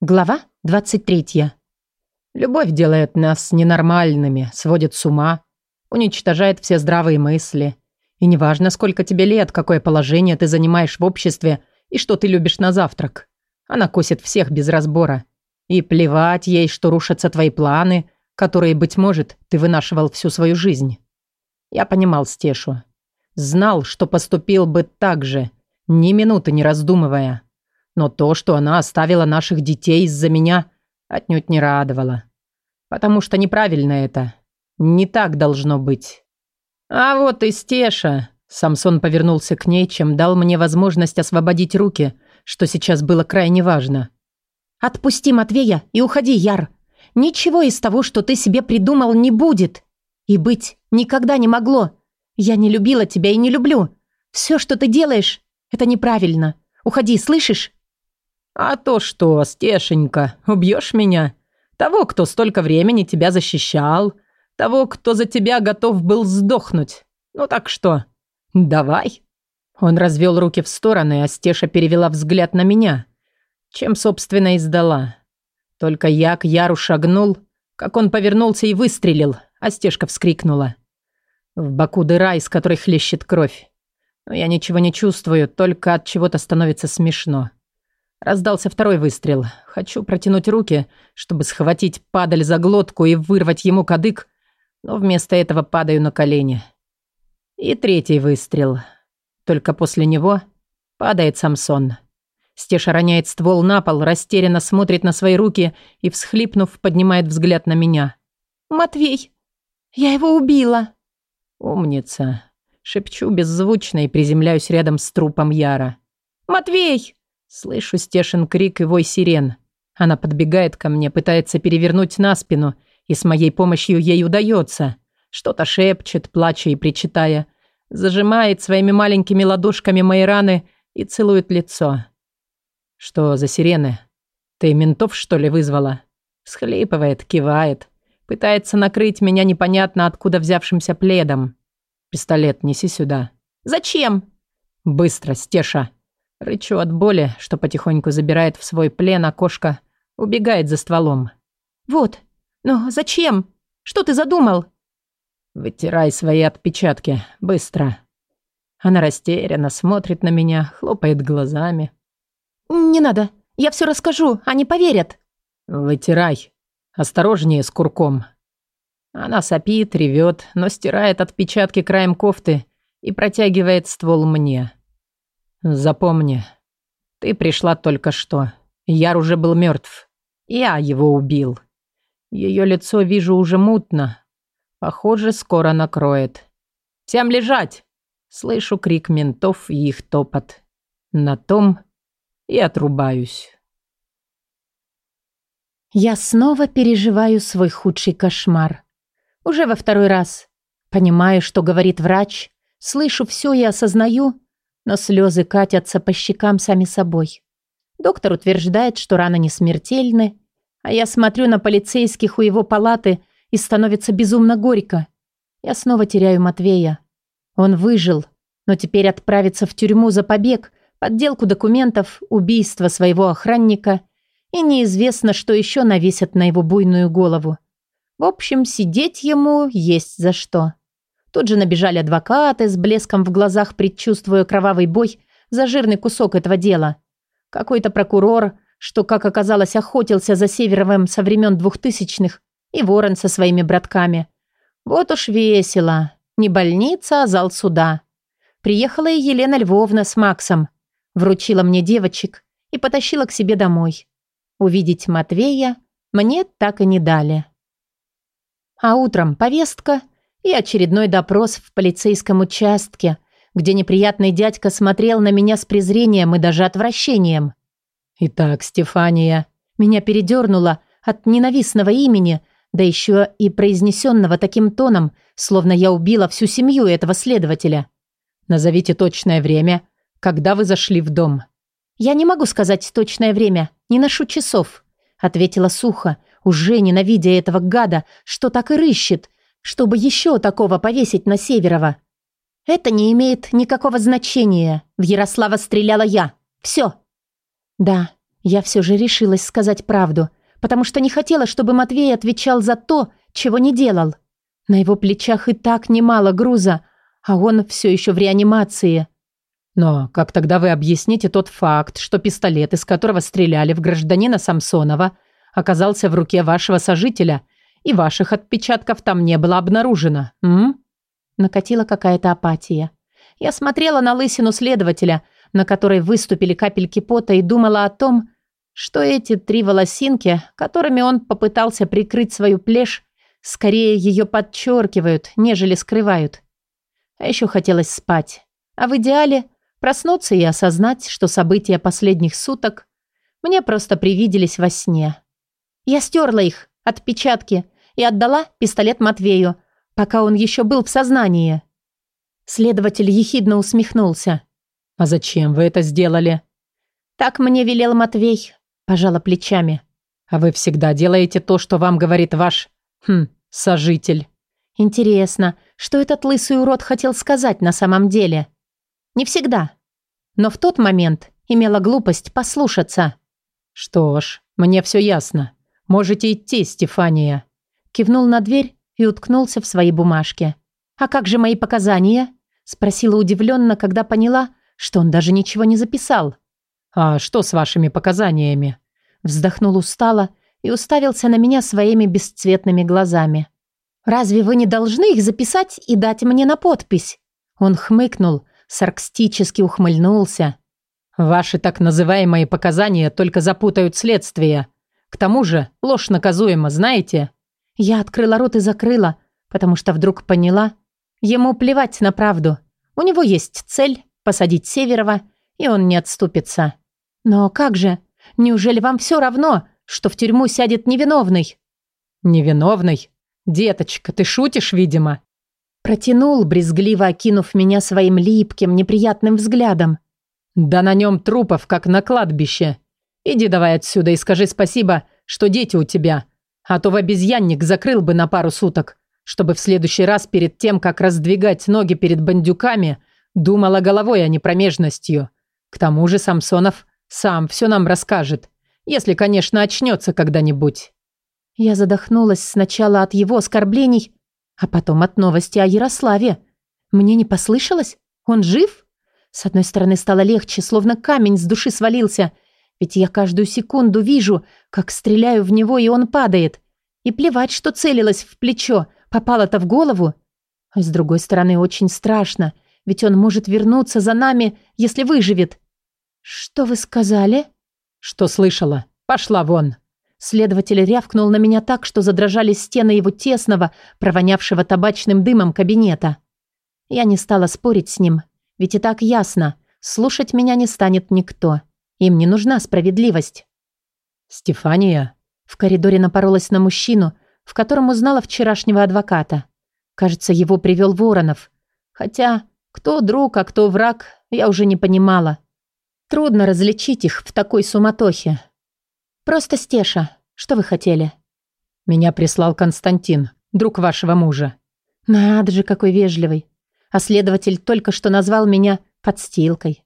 Глава 23. Любовь делает нас ненормальными, сводит с ума, уничтожает все здравые мысли. И неважно, сколько тебе лет, какое положение ты занимаешь в обществе и что ты любишь на завтрак. Она косит всех без разбора. И плевать ей, что рушатся твои планы, которые, быть может, ты вынашивал всю свою жизнь. Я понимал Стешу. Знал, что поступил бы так же, ни минуты не раздумывая. Но то, что она оставила наших детей из-за меня, отнюдь не радовало. Потому что неправильно это. Не так должно быть. А вот и Стеша. Самсон повернулся к ней, чем дал мне возможность освободить руки, что сейчас было крайне важно. «Отпусти Матвея и уходи, Яр. Ничего из того, что ты себе придумал, не будет. И быть никогда не могло. Я не любила тебя и не люблю. Все, что ты делаешь, это неправильно. Уходи, слышишь?» «А то что, Стешенька, убьешь меня? Того, кто столько времени тебя защищал, того, кто за тебя готов был сдохнуть. Ну так что, давай?» Он развел руки в стороны, а Стеша перевела взгляд на меня, чем, собственно, и сдала. Только я к Яру шагнул, как он повернулся и выстрелил, а Стешка вскрикнула. В боку дыра, из которой хлещет кровь. Но я ничего не чувствую, только от чего-то становится смешно. Раздался второй выстрел. Хочу протянуть руки, чтобы схватить падаль за глотку и вырвать ему кадык, но вместо этого падаю на колени. И третий выстрел. Только после него падает Самсон. Стеша роняет ствол на пол, растерянно смотрит на свои руки и, всхлипнув, поднимает взгляд на меня. «Матвей, я его убила!» «Умница!» Шепчу беззвучно и приземляюсь рядом с трупом Яра. «Матвей!» Слышу стешен крик и вой сирен. Она подбегает ко мне, пытается перевернуть на спину, и с моей помощью ей удается. Что-то шепчет, плача и причитая. Зажимает своими маленькими ладошками мои раны и целует лицо. «Что за сирены? Ты ментов, что ли, вызвала?» Схлипывает, кивает. Пытается накрыть меня непонятно откуда взявшимся пледом. «Пистолет неси сюда». «Зачем?» «Быстро, Стеша». Рычу от боли, что потихоньку забирает в свой плен, а кошка убегает за стволом. «Вот. Но зачем? Что ты задумал?» «Вытирай свои отпечатки. Быстро». Она растерянно смотрит на меня, хлопает глазами. «Не надо. Я все расскажу. Они поверят». «Вытирай. Осторожнее с курком». Она сопит, ревет, но стирает отпечатки краем кофты и протягивает ствол мне. Запомни, ты пришла только что. Яр уже был мертв. Я его убил. Ее лицо вижу уже мутно. Похоже, скоро накроет. «Всем лежать!» Слышу крик ментов и их топот. На том и отрубаюсь. Я снова переживаю свой худший кошмар. Уже во второй раз. Понимаю, что говорит врач, слышу все и осознаю, но слезы катятся по щекам сами собой. Доктор утверждает, что раны не смертельны, а я смотрю на полицейских у его палаты и становится безумно горько. Я снова теряю Матвея. Он выжил, но теперь отправится в тюрьму за побег, подделку документов, убийство своего охранника и неизвестно, что еще навесят на его буйную голову. В общем, сидеть ему есть за что. Тут же набежали адвокаты с блеском в глазах, предчувствуя кровавый бой за жирный кусок этого дела. Какой-то прокурор, что, как оказалось, охотился за Северовым со времен двухтысячных, и Ворон со своими братками. Вот уж весело. Не больница, а зал суда. Приехала и Елена Львовна с Максом. Вручила мне девочек и потащила к себе домой. Увидеть Матвея мне так и не дали. А утром повестка – и очередной допрос в полицейском участке, где неприятный дядька смотрел на меня с презрением и даже отвращением. Итак, Стефания, меня передернуло от ненавистного имени, да еще и произнесенного таким тоном, словно я убила всю семью этого следователя. Назовите точное время, когда вы зашли в дом. Я не могу сказать точное время, не ношу часов, ответила сухо, уже ненавидя этого гада, что так и рыщет, чтобы еще такого повесить на Северова. Это не имеет никакого значения. В Ярослава стреляла я. Все. Да, Я все же решилась сказать правду, потому что не хотела, чтобы Матвей отвечал за то, чего не делал. На его плечах и так немало груза, а он все еще в реанимации. Но как тогда вы объясните тот факт, что пистолет, из которого стреляли в гражданина Самсонова, оказался в руке вашего сожителя, и ваших отпечатков там не было обнаружено, м? Накатила какая-то апатия. Я смотрела на лысину следователя, на которой выступили капельки пота, и думала о том, что эти три волосинки, которыми он попытался прикрыть свою плешь, скорее ее подчеркивают, нежели скрывают. А еще хотелось спать. А в идеале проснуться и осознать, что события последних суток мне просто привиделись во сне. Я стерла их, отпечатки, и отдала пистолет Матвею, пока он еще был в сознании. Следователь ехидно усмехнулся. «А зачем вы это сделали?» «Так мне велел Матвей», – пожала плечами. «А вы всегда делаете то, что вам говорит ваш... Хм, сожитель». «Интересно, что этот лысый урод хотел сказать на самом деле?» «Не всегда. Но в тот момент имела глупость послушаться». «Что ж, мне все ясно. Можете идти, Стефания». Кивнул на дверь и уткнулся в свои бумажки. «А как же мои показания?» Спросила удивленно, когда поняла, что он даже ничего не записал. «А что с вашими показаниями?» Вздохнул устало и уставился на меня своими бесцветными глазами. «Разве вы не должны их записать и дать мне на подпись?» Он хмыкнул, саркстически ухмыльнулся. «Ваши так называемые показания только запутают следствие. К тому же ложь наказуема, знаете?» Я открыла рот и закрыла, потому что вдруг поняла, ему плевать на правду. У него есть цель – посадить Северова, и он не отступится. Но как же? Неужели вам все равно, что в тюрьму сядет невиновный? Невиновный? Деточка, ты шутишь, видимо? Протянул, брезгливо окинув меня своим липким, неприятным взглядом. Да на нем трупов, как на кладбище. Иди давай отсюда и скажи спасибо, что дети у тебя, а то в обезьянник закрыл бы на пару суток, чтобы в следующий раз перед тем, как раздвигать ноги перед бандюками, думала головой, а не промежностью. К тому же Самсонов сам все нам расскажет, если, конечно, очнется когда-нибудь. Я задохнулась сначала от его оскорблений, а потом от новости о Ярославе. Мне не послышалось? Он жив? С одной стороны, стало легче, словно камень с души свалился – ведь я каждую секунду вижу, как стреляю в него, и он падает. И плевать, что целилась в плечо, попала-то в голову. А с другой стороны, очень страшно, ведь он может вернуться за нами, если выживет. «Что вы сказали?» «Что слышала? Пошла вон!» Следователь рявкнул на меня так, что задрожали стены его тесного, провонявшего табачным дымом кабинета. Я не стала спорить с ним, ведь и так ясно, слушать меня не станет никто. Им не нужна справедливость. «Стефания?» В коридоре напоролась на мужчину, в котором узнала вчерашнего адвоката. Кажется, его привел Воронов. Хотя, кто друг, а кто враг, я уже не понимала. Трудно различить их в такой суматохе. «Просто Стеша. Что вы хотели?» «Меня прислал Константин, друг вашего мужа». «Надо же, какой вежливый. А следователь только что назвал меня подстилкой».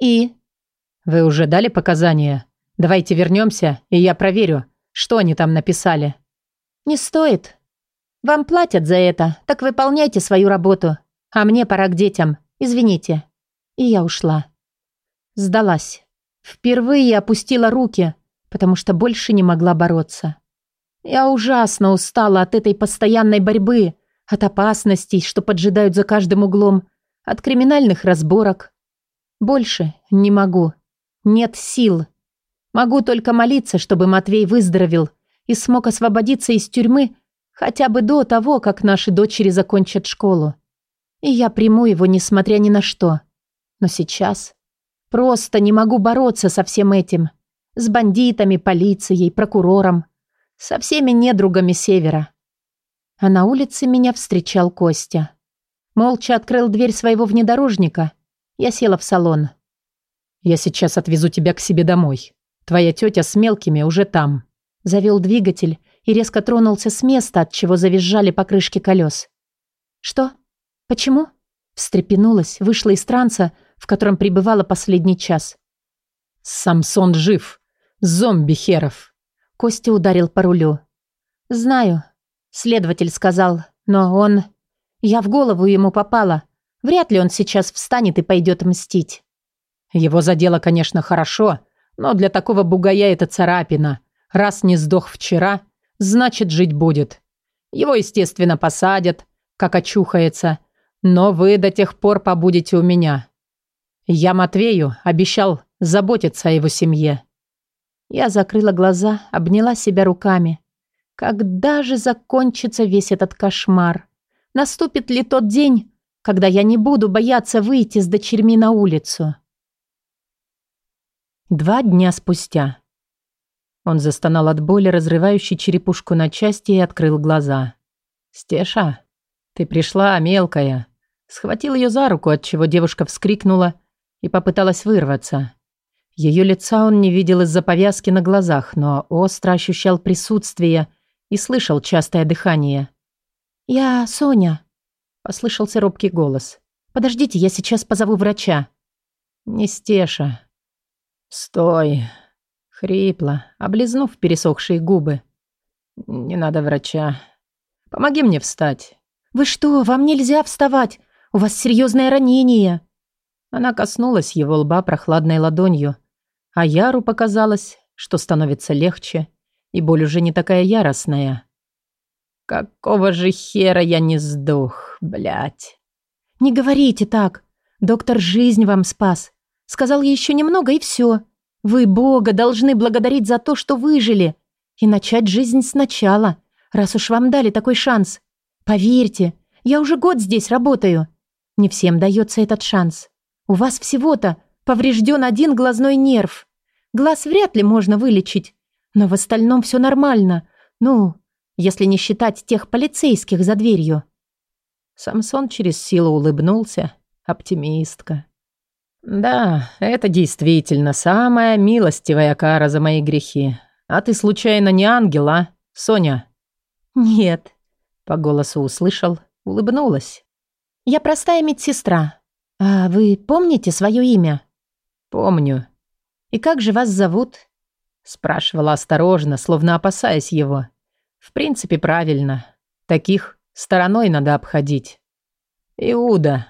«И?» «Вы уже дали показания? Давайте вернемся, и я проверю, что они там написали». «Не стоит. Вам платят за это, так выполняйте свою работу. А мне пора к детям. Извините». И я ушла. Сдалась. Впервые опустила руки, потому что больше не могла бороться. Я ужасно устала от этой постоянной борьбы, от опасностей, что поджидают за каждым углом, от криминальных разборок. Больше не могу. Нет сил. Могу только молиться, чтобы Матвей выздоровел и смог освободиться из тюрьмы хотя бы до того, как наши дочери закончат школу. И я приму его, несмотря ни на что. Но сейчас просто не могу бороться со всем этим. С бандитами, полицией, прокурором. Со всеми недругами Севера. А на улице меня встречал Костя. Молча открыл дверь своего внедорожника. Я села в салон. Я сейчас отвезу тебя к себе домой. Твоя тетя с мелкими уже там». Завел двигатель и резко тронулся с места, от чего завизжали покрышки колес. «Что? Почему?» Встрепенулась, вышла из транса, в котором пребывала последний час. «Самсон жив. Зомби херов. Костя ударил по рулю. «Знаю», — следователь сказал, но он... Я в голову ему попала. Вряд ли он сейчас встанет и пойдет мстить. Его задело, конечно, хорошо, но для такого бугая это царапина. Раз не сдох вчера, значит, жить будет. Его, естественно, посадят, как очухается, но вы до тех пор побудете у меня. Я Матвею обещал заботиться о его семье. Я закрыла глаза, обняла себя руками. Когда же закончится весь этот кошмар? Наступит ли тот день, когда я не буду бояться выйти с дочерьми на улицу? Два дня спустя. Он застонал от боли, разрывающей черепушку на части, и открыл глаза. «Стеша, ты пришла, мелкая». Схватил ее за руку, отчего девушка вскрикнула и попыталась вырваться. Ее лица он не видел из-за повязки на глазах, но остро ощущал присутствие и слышал частое дыхание. «Я Соня», — послышался робкий голос. «Подождите, я сейчас позову врача». «Не Стеша». «Стой!» — хрипло, облизнув пересохшие губы. «Не надо врача. Помоги мне встать». «Вы что, вам нельзя вставать? У вас серьезное ранение». Она коснулась его лба прохладной ладонью, а Яру показалось, что становится легче, и боль уже не такая яростная. «Какого же хера я не сдох, блядь?» «Не говорите так. Доктор жизнь вам спас. Сказал еще немного, и все. Вы Бога должны благодарить за то, что выжили. И начать жизнь сначала, раз уж вам дали такой шанс. Поверьте, я уже год здесь работаю. Не всем дается этот шанс. У вас всего-то поврежден один глазной нерв. Глаз вряд ли можно вылечить, но в остальном все нормально. Ну, если не считать тех полицейских за дверью. Самсон через силу улыбнулся. Оптимистка. «Да, это действительно самая милостивая кара за мои грехи. А ты случайно не ангел, а, Соня?» «Нет», — по голосу услышал, улыбнулась. «Я простая медсестра. А вы помните свое имя?» «Помню. «И как же вас зовут?» Спрашивала осторожно, словно опасаясь его. В принципе, правильно. Таких стороной надо обходить. Иуда.